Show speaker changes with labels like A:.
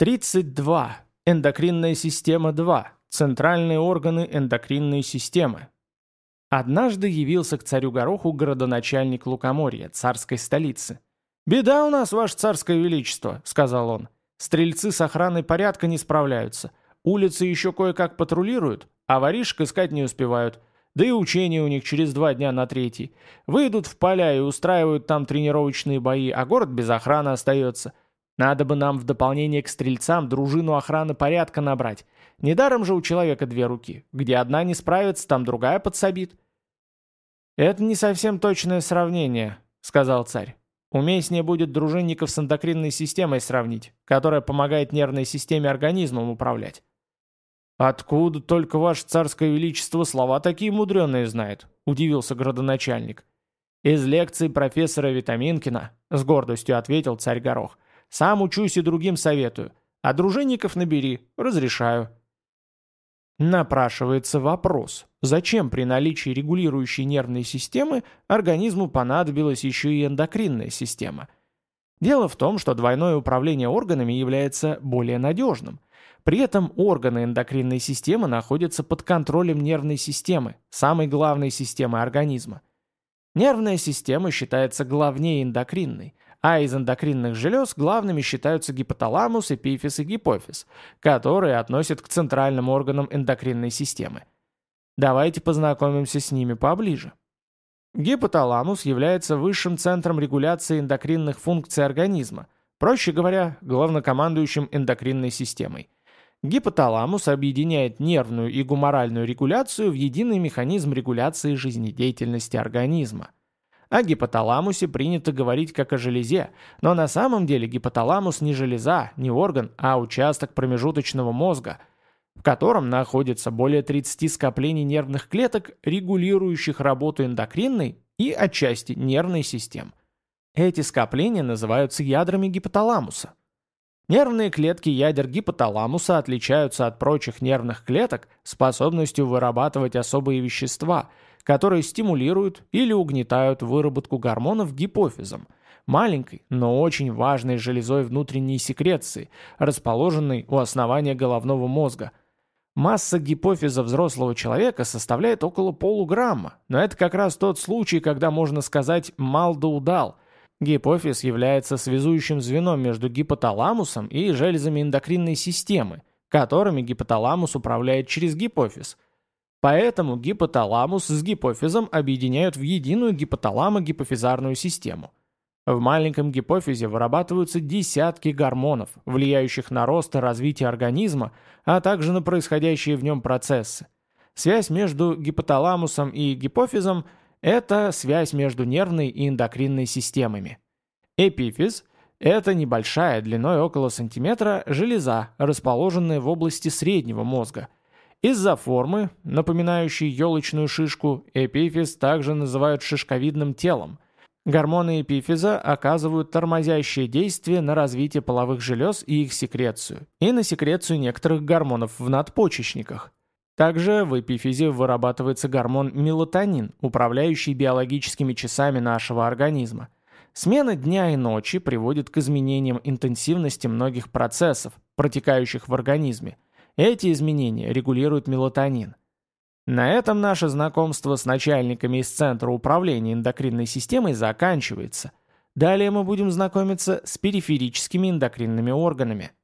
A: 32. Эндокринная система 2. Центральные органы эндокринной системы. Однажды явился к царю Гороху городоначальник Лукоморья, царской столицы. «Беда у нас, ваше царское величество», — сказал он. «Стрельцы с охраной порядка не справляются. Улицы еще кое-как патрулируют, а воришек искать не успевают. Да и учения у них через два дня на третий. Выйдут в поля и устраивают там тренировочные бои, а город без охраны остается. Надо бы нам в дополнение к стрельцам дружину охраны порядка набрать. Недаром же у человека две руки. Где одна не справится, там другая подсобит. «Это не совсем точное сравнение», — сказал царь. «Уместнее будет дружинников с эндокринной системой сравнить, которая помогает нервной системе организмом управлять». «Откуда только ваше царское величество слова такие мудреные знает?» — удивился градоначальник. «Из лекции профессора Витаминкина», — с гордостью ответил царь Горох. Сам учусь и другим советую. А дружинников набери, разрешаю. Напрашивается вопрос, зачем при наличии регулирующей нервной системы организму понадобилась еще и эндокринная система? Дело в том, что двойное управление органами является более надежным. При этом органы эндокринной системы находятся под контролем нервной системы, самой главной системы организма. Нервная система считается главнее эндокринной, а из эндокринных желез главными считаются гипоталамус, эпифиз и гипофиз, которые относят к центральным органам эндокринной системы. Давайте познакомимся с ними поближе. Гипоталамус является высшим центром регуляции эндокринных функций организма, проще говоря, главнокомандующим эндокринной системой. Гипоталамус объединяет нервную и гуморальную регуляцию в единый механизм регуляции жизнедеятельности организма – о гипоталамусе принято говорить как о железе, но на самом деле гипоталамус не железа, не орган, а участок промежуточного мозга, в котором находится более 30 скоплений нервных клеток, регулирующих работу эндокринной и отчасти нервной систем. Эти скопления называются ядрами гипоталамуса. Нервные клетки ядер гипоталамуса отличаются от прочих нервных клеток способностью вырабатывать особые вещества – которые стимулируют или угнетают выработку гормонов гипофизом, маленькой, но очень важной железой внутренней секреции, расположенной у основания головного мозга. Масса гипофиза взрослого человека составляет около полуграмма, но это как раз тот случай, когда можно сказать «мал да удал». Гипофиз является связующим звеном между гипоталамусом и железами эндокринной системы, которыми гипоталамус управляет через гипофиз – Поэтому гипоталамус с гипофизом объединяют в единую гипоталамо-гипофизарную систему. В маленьком гипофизе вырабатываются десятки гормонов, влияющих на рост и развитие организма, а также на происходящие в нем процессы. Связь между гипоталамусом и гипофизом – это связь между нервной и эндокринной системами. Эпифиз – это небольшая, длиной около сантиметра, железа, расположенная в области среднего мозга – из-за формы, напоминающей елочную шишку, эпифиз также называют шишковидным телом. Гормоны эпифиза оказывают тормозящее действие на развитие половых желез и их секрецию, и на секрецию некоторых гормонов в надпочечниках. Также в эпифизе вырабатывается гормон мелатонин, управляющий биологическими часами нашего организма. Смена дня и ночи приводит к изменениям интенсивности многих процессов, протекающих в организме – эти изменения регулируют мелатонин. На этом наше знакомство с начальниками из Центра управления эндокринной системой заканчивается. Далее мы будем знакомиться с периферическими эндокринными органами –